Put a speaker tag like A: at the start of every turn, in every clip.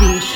A: Ravish.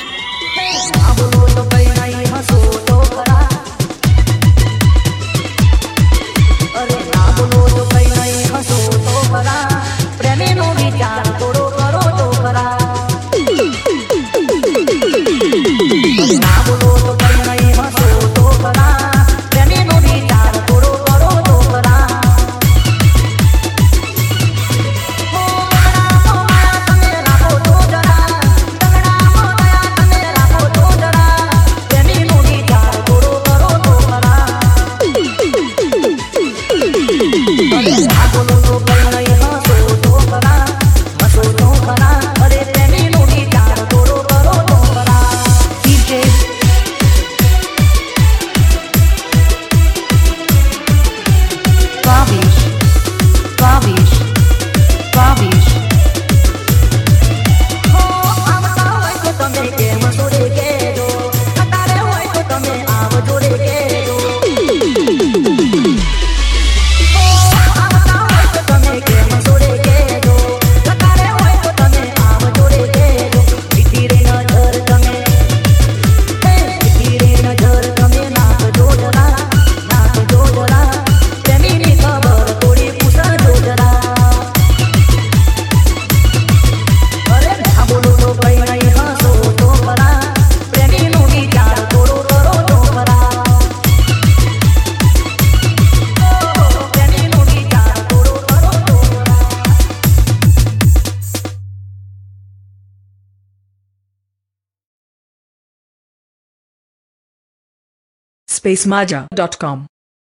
A: Bobby.
B: spacemaja.com